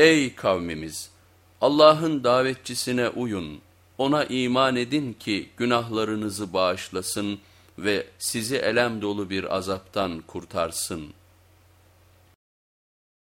Ey kavmimiz! Allah'ın davetçisine uyun, ona iman edin ki günahlarınızı bağışlasın ve sizi elem dolu bir azaptan kurtarsın.''